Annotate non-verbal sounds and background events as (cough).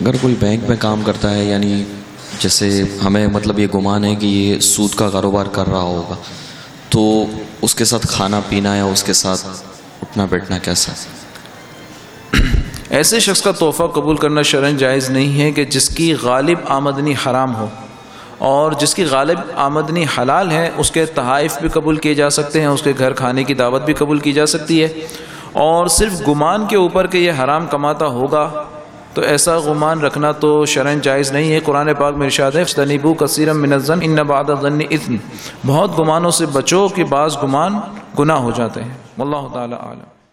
اگر کوئی بینک میں کام کرتا ہے یعنی جیسے ہمیں مطلب یہ گمان ہے کہ یہ سود کا کاروبار کر رہا ہوگا، تو اس کے ساتھ کھانا پینا یا اس کے ساتھ اٹھنا بیٹھنا کیسا؟ (clears throat) ایسے شخص کا تحفہ قبول کرنا شرن جائز نہیں ہے کہ جس کی غالب آمدنی حرام ہو، اور جس کی غالب آمدنی حلال ہے، اس کے تحائف بھی قبول کیے جا سکتے ہیں، اس کے گھر کھانے کی دعوت بھی قبول کی جا سکتی ہے، اور صرف گمان کے اوپر کہ یہ حرام کماتا ہوگا تو ایسا گمان رکھنا تو شرعن جائز نہیں ہے۔ قرآن پاک میں ارشاد ہے تنیبو کثیرم الظن، ان بعد الظن اذن۔ بہت گمانوں سے بچو کہ بعض گمان گناہ ہو جاتے ہیں۔ واللہ تعالی عالم۔